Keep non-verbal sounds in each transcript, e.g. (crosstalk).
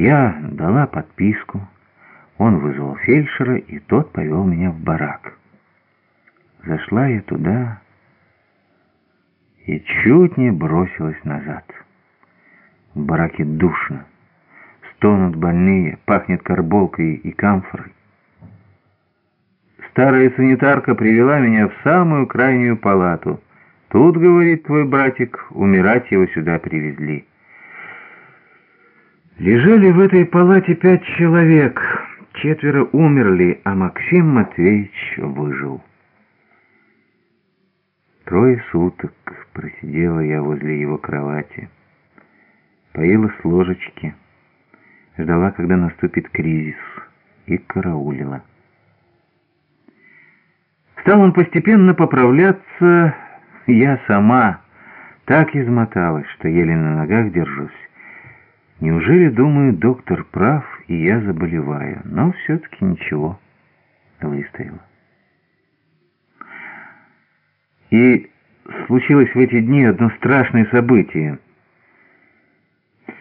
Я дала подписку, он вызвал фельдшера, и тот повел меня в барак. Зашла я туда и чуть не бросилась назад. В бараке душно, стонут больные, пахнет карболкой и камфорой. Старая санитарка привела меня в самую крайнюю палату. Тут, говорит твой братик, умирать его сюда привезли. Лежали в этой палате пять человек. Четверо умерли, а Максим Матвеевич выжил. Трое суток просидела я возле его кровати. Поела с ложечки. Ждала, когда наступит кризис. И караулила. Стал он постепенно поправляться, я сама так измоталась, что еле на ногах держусь. Неужели, думаю, доктор прав, и я заболеваю? Но все-таки ничего, выстояла. И случилось в эти дни одно страшное событие.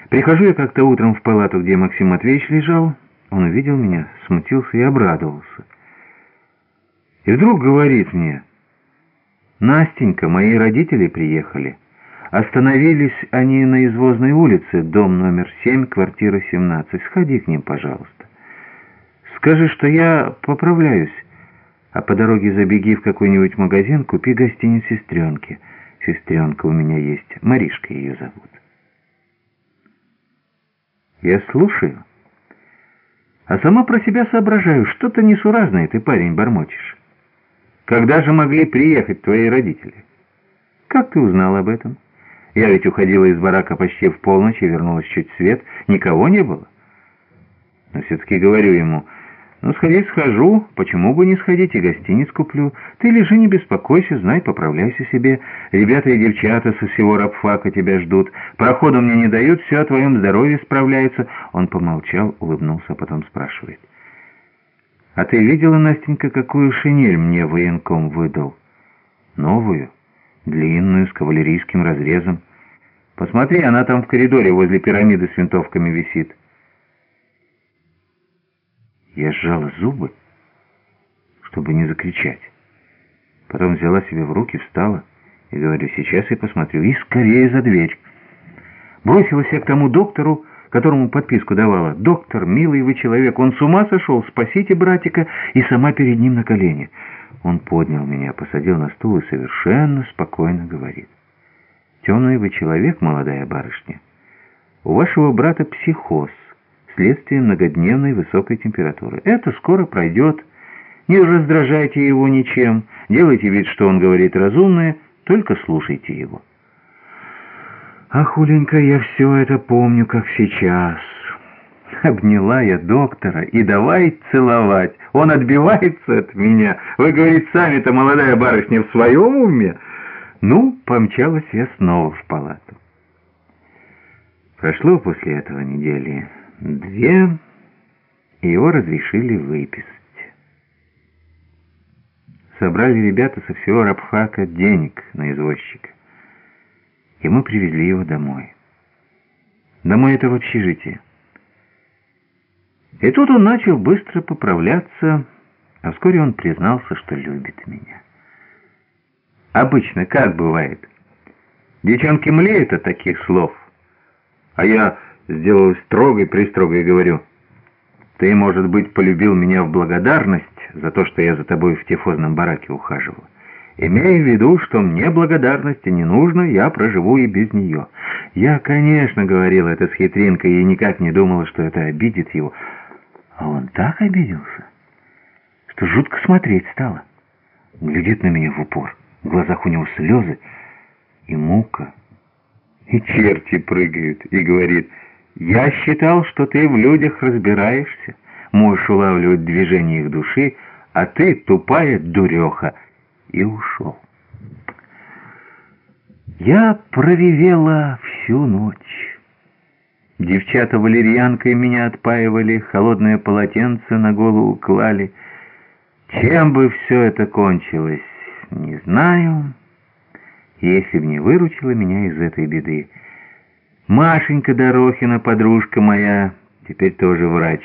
Прихожу я как-то утром в палату, где Максим Матвеевич лежал. Он увидел меня, смутился и обрадовался. И вдруг говорит мне, «Настенька, мои родители приехали». Остановились они на извозной улице, дом номер 7, квартира 17. Сходи к ним, пожалуйста. Скажи, что я поправляюсь, а по дороге забеги в какой-нибудь магазин, купи гостиниц сестренке. Сестренка у меня есть, Маришка ее зовут. Я слушаю, а сама про себя соображаю, что-то несуразное ты, парень, бормочешь. Когда же могли приехать твои родители? Как ты узнал об этом? Я ведь уходила из барака почти в полночь и вернулась чуть свет. Никого не было. Но все-таки говорю ему, ну сходить схожу, почему бы не сходить и гостиниц куплю. Ты лежи, не беспокойся, знай, поправляйся себе. Ребята и девчата со всего рабфака тебя ждут. Проходу мне не дают, все о твоем здоровье справляется. Он помолчал, улыбнулся, потом спрашивает. А ты видела, Настенька, какую шинель мне военком выдал? Новую, длинную, с кавалерийским разрезом. Посмотри, она там в коридоре возле пирамиды с винтовками висит. Я сжала зубы, чтобы не закричать. Потом взяла себя в руки, встала и говорю, сейчас я посмотрю. И скорее за дверь. Бросилась я к тому доктору, которому подписку давала. «Доктор, милый вы человек, он с ума сошел, спасите братика!» И сама перед ним на колени. Он поднял меня, посадил на стул и совершенно спокойно говорит. Темный вы человек, молодая барышня. У вашего брата психоз, следствие многодневной высокой температуры. Это скоро пройдет. Не раздражайте его ничем, делайте вид, что он говорит разумное, только слушайте его. Ах, Уленька, я все это помню, как сейчас. (laughs) Обняла я доктора и давай целовать. Он отбивается от меня. Вы, говорите, сами-то, молодая барышня, в своем уме? Ну, помчалась я снова в палату. Прошло после этого недели две, и его разрешили выписать. Собрали ребята со всего рабфака денег на извозчика, и мы привезли его домой. Домой это в общежитие. И тут он начал быстро поправляться, а вскоре он признался, что любит меня. Обычно как бывает? Девчонки млеют от таких слов. А я сделал строгой, пристрогой говорю. Ты, может быть, полюбил меня в благодарность за то, что я за тобой в тифозном бараке ухаживал. Имея в виду, что мне благодарности не нужно, я проживу и без нее. Я, конечно, говорил это с хитринкой и никак не думала, что это обидит его. А он так обиделся, что жутко смотреть стало. Глядит на меня в упор. В глазах у него слезы и мука. И черти прыгают, и говорит, «Я считал, что ты в людях разбираешься, можешь улавливать движение их души, а ты тупая дуреха». И ушел. Я проревела всю ночь. Девчата валерьянкой меня отпаивали, холодное полотенце на голову клали. Чем бы все это кончилось? Не знаю, если б не выручила меня из этой беды. Машенька Дорохина, подружка моя, теперь тоже врач.